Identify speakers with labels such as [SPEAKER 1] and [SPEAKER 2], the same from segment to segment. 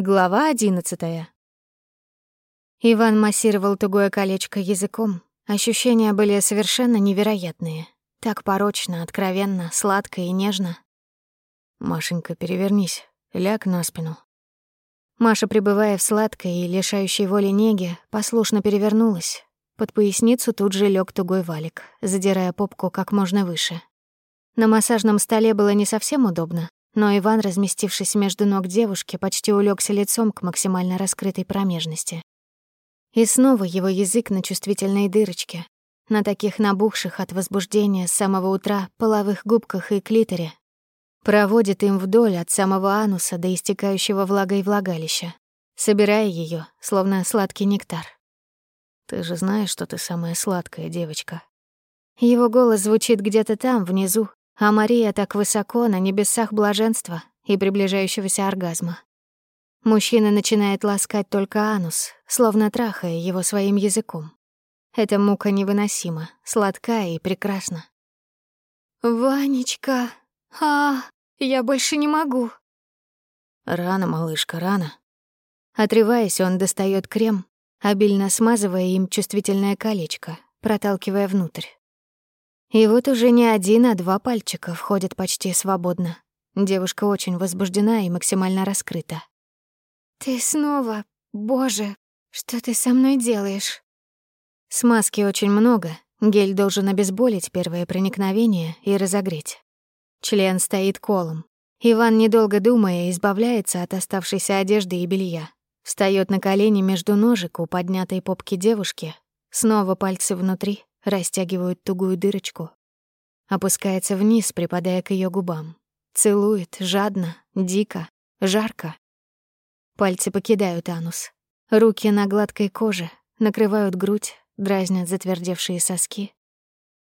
[SPEAKER 1] Глава одиннадцатая. Иван массировал тугое колечко языком. Ощущения были совершенно невероятные. Так порочно, откровенно, сладко и нежно.
[SPEAKER 2] «Машенька, перевернись, ляг на спину».
[SPEAKER 1] Маша, пребывая в сладкой и лишающей воли неге, послушно перевернулась. Под поясницу тут же лег тугой валик, задирая попку как можно выше. На массажном столе было не совсем удобно, но Иван, разместившись между ног девушки, почти улегся лицом к максимально раскрытой промежности. И снова его язык на чувствительной дырочке, на таких набухших от возбуждения с самого утра половых губках и клиторе, проводит им вдоль от самого ануса до истекающего влагой влагалища, собирая ее, словно сладкий нектар.
[SPEAKER 2] «Ты же знаешь, что ты самая сладкая девочка».
[SPEAKER 1] Его голос звучит где-то там, внизу, а Мария так высоко на небесах блаженства и приближающегося оргазма. Мужчина начинает ласкать только анус, словно трахая его своим языком. Эта мука невыносима, сладкая и прекрасна. «Ванечка, а, я больше не могу».
[SPEAKER 2] «Рано, малышка, рано».
[SPEAKER 1] Отрываясь, он достает крем, обильно смазывая им чувствительное колечко, проталкивая внутрь. И вот уже не один, а два пальчика входят почти свободно. Девушка очень возбуждена и максимально раскрыта. «Ты снова... Боже, что ты со мной делаешь?» Смазки очень много. Гель должен обезболить первое проникновение и разогреть. Член стоит колом. Иван, недолго думая, избавляется от оставшейся одежды и белья. Встаёт на колени между ножек у поднятой попки девушки. Снова пальцы внутри, растягивают тугую дырочку. Опускается вниз, припадая к ее губам. Целует жадно, дико, жарко. Пальцы покидают анус. Руки на гладкой коже, накрывают грудь, дразнят затвердевшие соски.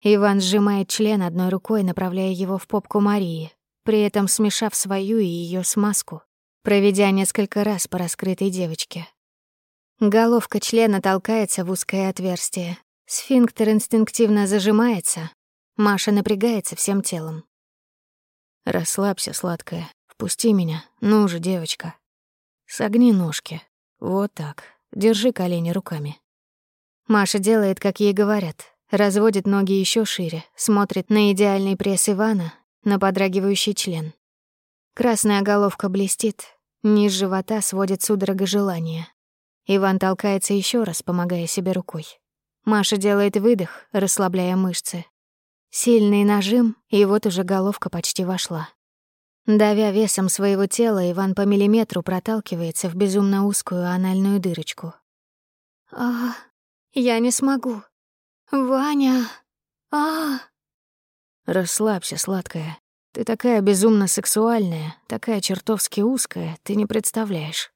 [SPEAKER 1] Иван сжимает член одной рукой, направляя его в попку Марии, при этом смешав свою и ее смазку, проведя несколько раз по раскрытой девочке. Головка члена толкается в узкое отверстие, Сфинктер инстинктивно зажимается. Маша напрягается всем телом.
[SPEAKER 2] «Расслабься, сладкая. Впусти меня. Ну же, девочка. Согни ножки. Вот так. Держи колени руками».
[SPEAKER 1] Маша делает, как ей говорят. Разводит ноги еще шире, смотрит на идеальный пресс Ивана, на подрагивающий член. Красная головка блестит, низ живота сводит судорога желания. Иван толкается еще раз, помогая себе рукой. Маша делает выдох, расслабляя мышцы. Сильный нажим, и вот уже головка почти вошла. Давя весом своего тела, Иван по миллиметру проталкивается в безумно узкую анальную дырочку. «А, я не смогу. Ваня, а...»
[SPEAKER 2] «Расслабься, сладкая. Ты такая безумно сексуальная, такая чертовски узкая, ты не представляешь».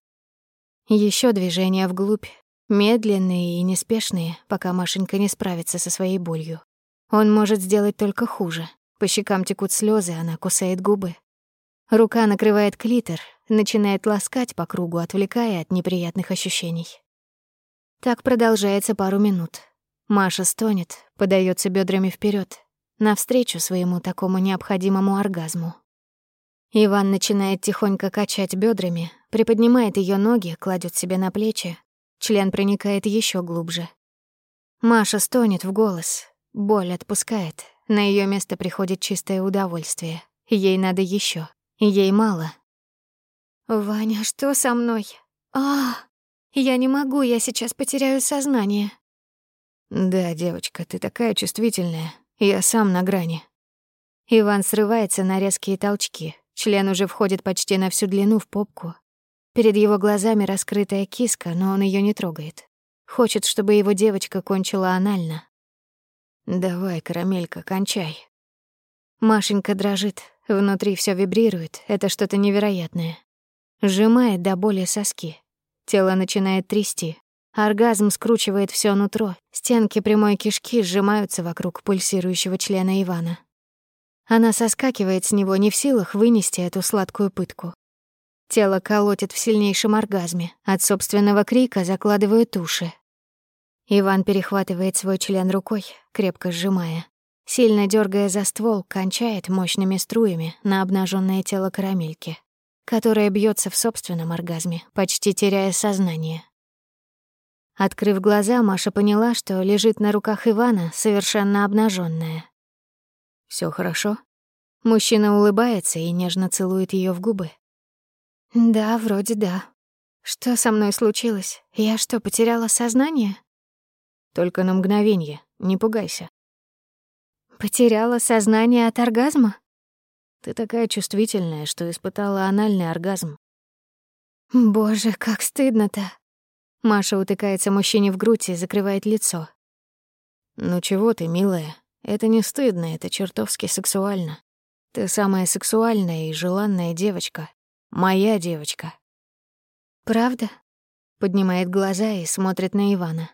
[SPEAKER 1] Еще движение вглубь, Медленные и неспешные, пока Машенька не справится со своей болью. Он может сделать только хуже. По щекам текут слезы, она кусает губы. Рука накрывает клитор, начинает ласкать по кругу, отвлекая от неприятных ощущений. Так продолжается пару минут. Маша стонет, подается бедрами вперед, навстречу своему такому необходимому оргазму. Иван начинает тихонько качать бедрами, приподнимает ее ноги, кладет себе на плечи, Член проникает еще глубже. Маша стонет в голос. Боль отпускает. На ее место приходит чистое удовольствие. Ей надо еще. Ей мало. «Ваня, что со мной? А, я не могу, я сейчас потеряю сознание».
[SPEAKER 2] «Да, девочка, ты такая чувствительная. Я сам на грани».
[SPEAKER 1] Иван срывается на резкие толчки. Член уже входит почти на всю длину в попку. Перед его глазами раскрытая киска, но он ее не трогает. Хочет, чтобы его девочка кончила анально.
[SPEAKER 2] «Давай, карамелька, кончай».
[SPEAKER 1] Машенька дрожит, внутри все вибрирует, это что-то невероятное. Сжимает до боли соски. Тело начинает трясти. Оргазм скручивает все нутро. Стенки прямой кишки сжимаются вокруг пульсирующего члена Ивана. Она соскакивает с него, не в силах вынести эту сладкую пытку. Тело колотит в сильнейшем оргазме. От собственного крика закладывают уши. Иван перехватывает свой член рукой, крепко сжимая. Сильно дергая за ствол, кончает мощными струями на обнаженное тело карамельки. которая бьется в собственном оргазме, почти теряя сознание. Открыв глаза, Маша поняла, что лежит на руках Ивана, совершенно обнаженная.
[SPEAKER 2] Все хорошо?»
[SPEAKER 1] Мужчина улыбается и нежно целует ее в губы. «Да, вроде да. Что со мной случилось? Я что, потеряла сознание?»
[SPEAKER 2] «Только на мгновение. Не пугайся».
[SPEAKER 1] «Потеряла сознание от оргазма?»
[SPEAKER 2] «Ты такая чувствительная, что испытала анальный оргазм».
[SPEAKER 1] «Боже, как стыдно-то!» Маша утыкается мужчине в грудь и закрывает лицо.
[SPEAKER 2] «Ну чего ты, милая? Это не стыдно, это чертовски сексуально. Ты самая сексуальная и желанная девочка. Моя девочка».
[SPEAKER 1] «Правда?» Поднимает глаза и смотрит на Ивана.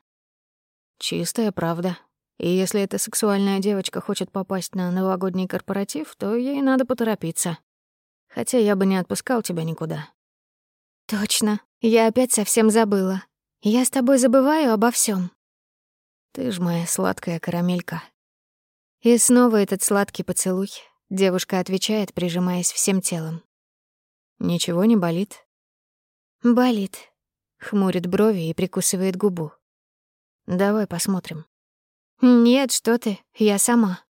[SPEAKER 2] «Чистая правда. И если эта сексуальная девочка хочет попасть на новогодний корпоратив, то ей надо поторопиться. Хотя я бы не отпускал тебя никуда».
[SPEAKER 1] «Точно. Я опять совсем забыла. Я с тобой забываю обо всем.
[SPEAKER 2] Ты ж моя сладкая карамелька.
[SPEAKER 1] И снова этот сладкий поцелуй. Девушка отвечает, прижимаясь всем телом.
[SPEAKER 2] Ничего не болит?
[SPEAKER 1] Болит. Хмурит брови и прикусывает губу.
[SPEAKER 2] Давай посмотрим.
[SPEAKER 1] Нет, что ты, я сама.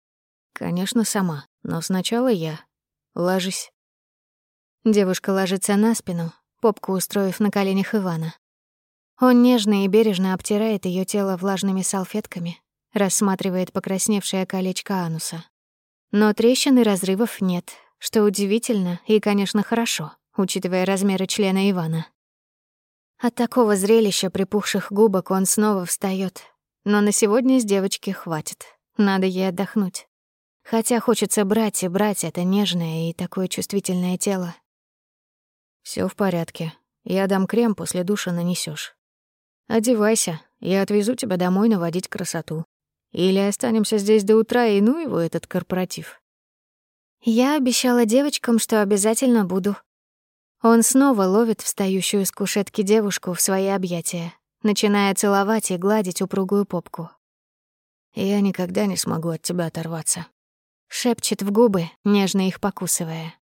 [SPEAKER 2] Конечно, сама, но сначала я. Ложись.
[SPEAKER 1] Девушка ложится на спину, попку устроив на коленях Ивана. Он нежно и бережно обтирает ее тело влажными салфетками, рассматривает покрасневшее колечко ануса. Но трещин и разрывов нет, что удивительно и, конечно, хорошо, учитывая размеры члена Ивана. От такого зрелища припухших губок он снова встаёт. Но на сегодня с девочки хватит. Надо ей отдохнуть. Хотя хочется брать и брать это нежное и такое чувствительное тело.
[SPEAKER 2] Все в порядке. Я дам крем, после душа нанесешь. Одевайся, я отвезу тебя домой наводить красоту. Или останемся здесь до утра и ну его этот корпоратив.
[SPEAKER 1] Я обещала девочкам, что обязательно буду. Он снова ловит встающую с кушетки девушку в свои объятия, начиная целовать и гладить упругую попку.
[SPEAKER 2] Я никогда не смогу от тебя оторваться.
[SPEAKER 1] Шепчет в губы, нежно их покусывая.